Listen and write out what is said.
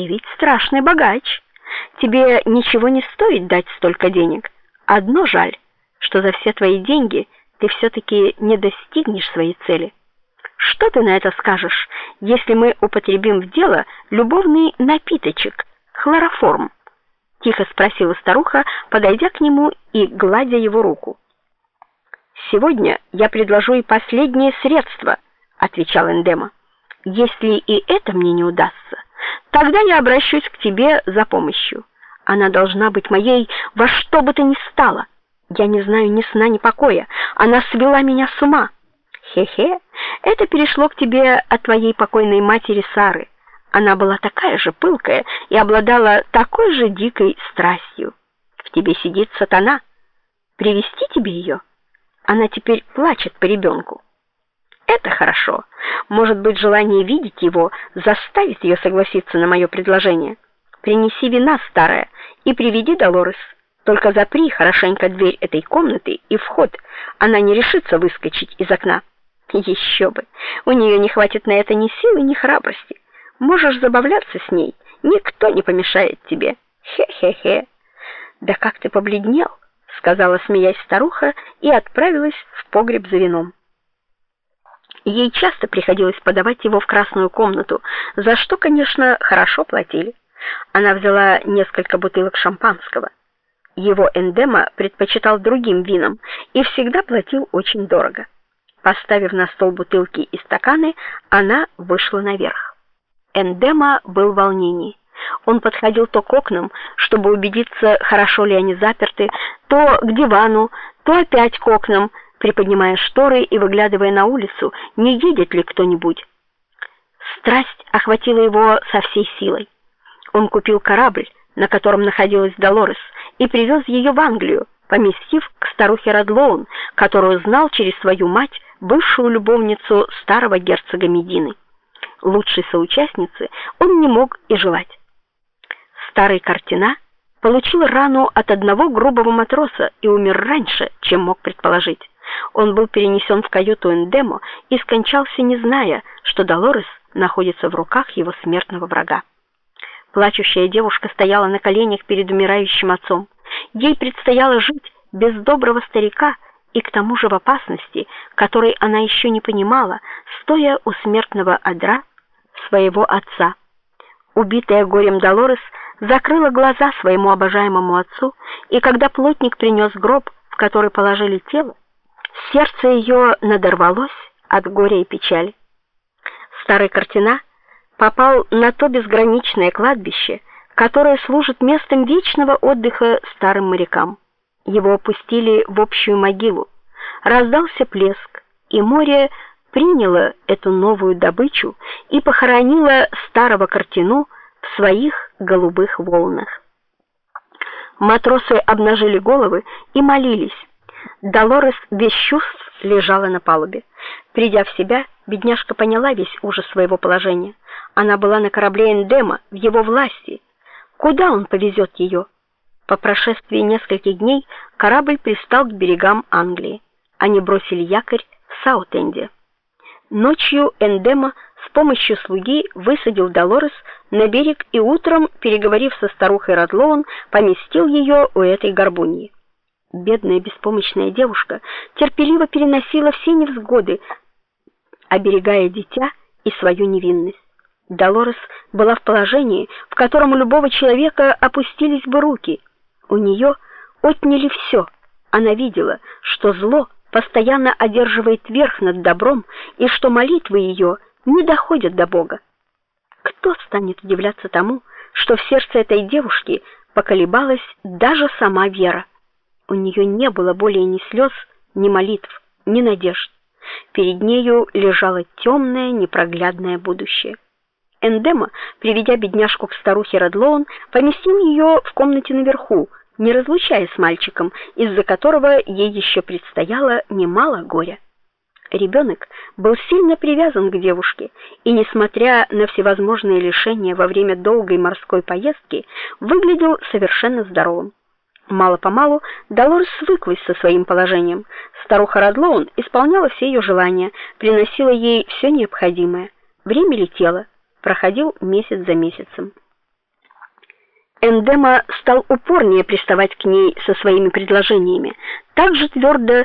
Ты ведь страшный богач. Тебе ничего не стоит дать столько денег. Одно жаль, что за все твои деньги ты все таки не достигнешь своей цели. Что ты на это скажешь, если мы употребим в дело любовный напиточек, хлороформ? тихо спросила старуха, подойдя к нему и гладя его руку. Сегодня я предложу и последнее средство, отвечал Эндема. Если и это мне не удастся, тогда я обращусь к тебе за помощью. Она должна быть моей во что бы то ни стало. Я не знаю ни сна, ни покоя. Она свела меня с ума. Хе-хе. Это перешло к тебе от твоей покойной матери Сары. Она была такая же пылкая и обладала такой же дикой страстью. В тебе сидит сатана. Привести тебе ее? Она теперь плачет по ребенку. Это хорошо. Может быть, желание видеть его заставит ее согласиться на мое предложение. Принеси вина, старая, и приведи Долорес. Только запри хорошенько дверь этой комнаты и вход. Она не решится выскочить из окна. Еще бы. У нее не хватит на это ни силы, ни храбрости. Можешь забавляться с ней, никто не помешает тебе. Хе-хе-хе. Да как ты побледнел, сказала смеясь старуха и отправилась в погреб за вином. Ей часто приходилось подавать его в красную комнату, за что, конечно, хорошо платили. Она взяла несколько бутылок шампанского. Его эндема предпочитал другим винам и всегда платил очень дорого. Поставив на стол бутылки и стаканы, она вышла наверх. Эндема был в волнении. Он подходил то к окнам, чтобы убедиться, хорошо ли они заперты, то к дивану, то опять к окнам, приподнимая шторы и выглядывая на улицу, не едет ли кто-нибудь. Страсть охватила его со всей силой. Он купил корабль, на котором находилась Долорес, и привез ее в Англию, поместив к старухе Радлоун, которую знал через свою мать, бывшую любовницу старого герцога Медины. Лучшей соучастницы он не мог и желать. Старый Картина получил рану от одного грубого матроса и умер раньше, чем мог предположить. Он был перенесен в каюту Эндемо и скончался, не зная, что Долорес находится в руках его смертного врага. Плачущая девушка стояла на коленях перед умирающим отцом. Ей предстояло жить без доброго старика и к тому же в опасности, которой она еще не понимала, стоя у смертного одра своего отца. Убитая горем Долорес закрыла глаза своему обожаемому отцу, и когда плотник принес гроб, в который положили тело, сердце ее надорвалось от горя и печали. Старый Картина попал на то безграничное кладбище, которое служит местом вечного отдыха старым морякам. Его опустили в общую могилу. Раздался плеск, и море приняло эту новую добычу и похоронило старого картину в своих голубых волнах. Матросы обнажили головы и молились. Долорес без чувств лежала на палубе. Придя в себя, бедняжка поняла весь ужас своего положения. Она была на корабле Эндема, в его власти. Куда он повезет ее? По прошествии нескольких дней корабль пристал к берегам Англии. Они бросили якорь в Саутенде. Ночью Эндема с помощью слуги высадил Долорес на берег и утром, переговорив со старухой Радлоун, поместил ее у этой горбуньи. Бедная беспомощная девушка терпеливо переносила все невзгоды, оберегая дитя и свою невинность. Долорес была в положении, в котором у любого человека опустились бы руки. У нее отняли все. Она видела, что зло постоянно одерживает верх над добром и что молитвы ее не доходят до Бога. Кто станет удивляться тому, что в сердце этой девушки поколебалась даже сама вера? У нее не было более ни слез, ни молитв, ни надежд. Перед нею лежало темное, непроглядное будущее. Эндема, приведя бедняжку к старухе Радлоун, поместил ее в комнате наверху, не разлучая с мальчиком, из-за которого ей еще предстояло немало горя. Ребенок был сильно привязан к девушке, и несмотря на всевозможные лишения во время долгой морской поездки, выглядел совершенно здоровым. Мало-помалу Долорес свыклась со своим положением. Старуха Радлоун исполняла все ее желания, приносила ей все необходимое. Время летело, проходил месяц за месяцем. Эндема стал упорнее приставать к ней со своими предложениями, так же твердо,